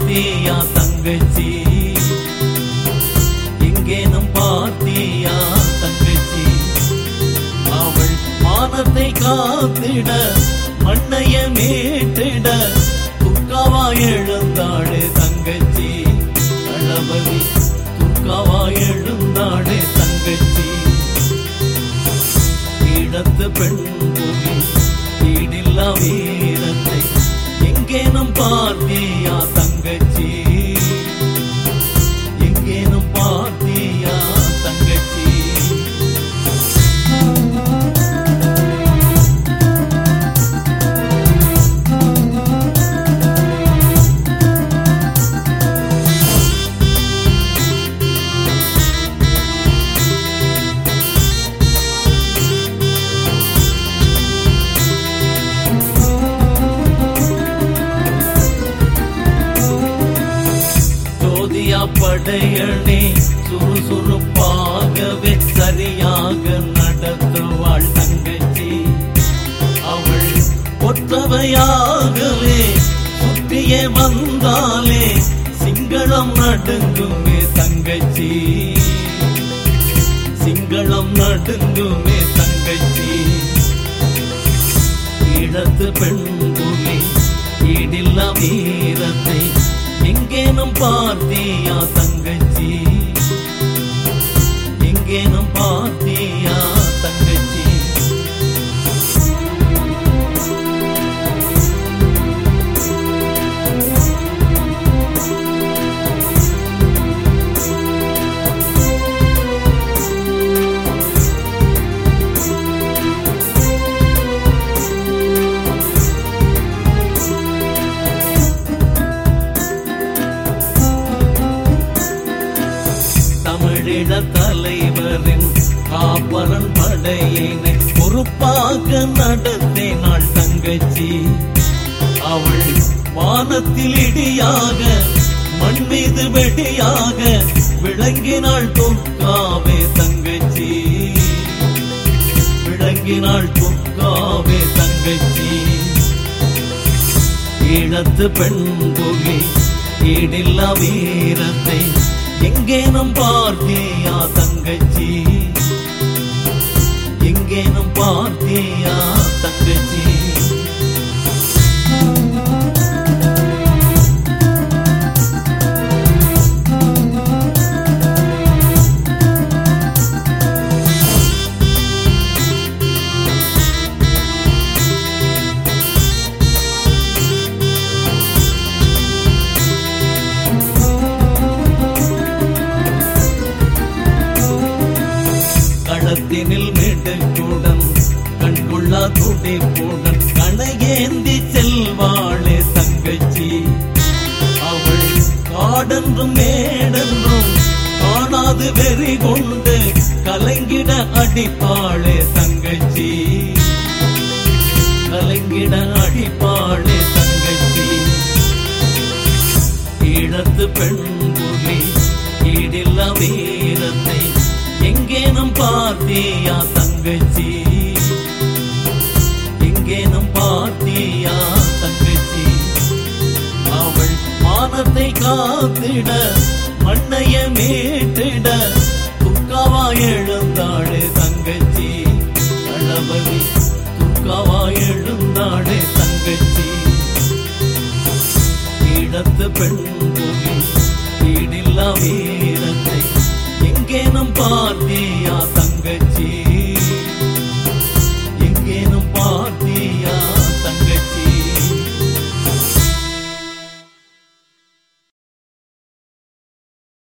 பார்த்தியா தங்கச்சி? எங்கேனும் பார்த்தியா தங்கச்சி? அவள் மானத்தை காத்திட மண்ணைய மீட்டிட துக்காவா எழுந்தாளே தங்கச்சி. தளபதி துக்காவா எழுந்தாளே தங்கச்சி. இடத்து பெண் பூமி வீரத்தை எங்கேனும் பார்த்தியா தங்கச்சி? படையணி சுறுசுறுப்பாகவே சரியாக நடத்துவாள் தங்கச்சி. அவள் ஒற்றவையாகவே சுற்றியே வந்தாலே சிங்களம் நடுங்குமே தங்கச்சி. சிங்களம் நடுங்குமே தங்கச்சி. இடத்து பெண் பூமி ஈடில்லாமே எங்கேனும் பார்த்தியா தங்கச்சி? தமிழிட தலைவரின் படையினை பொறுப்பாக நடத்தினாள் தங்கச்சி. அவள் வானத்தில் இடியாக மண் மீது வெடியாக விளங்கினாள் தொக்காவே தங்கச்சி. விளங்கினாள் தொக்காவே தங்கச்சி. ஈழத்து பெண் புகை ஈடில்லா வீரத்தை எங்கேனும் பார்த்தியா தங்கச்சி? களத்தினில் மிடுக்குடன் கண்கொள்ளா போடன் கணையேந்தி செல்வாளே தங்கச்சி. அவள் காடென்றும் மேடென்றும் காணாது வெறி கொண்டு கலங்கிட அடிப்பாளே தங்கச்சி. கலங்கிட காத்திட மண்ணைய மீட்டிட. துக்காவா எழுந்தாளே தங்கச்சி. தளபதி துக்காவா எழுந்தாளே தங்கச்சி. இடத்து பெண் ஈடில்லா வீரத்தை எங்கேனும் பார்த்தேன்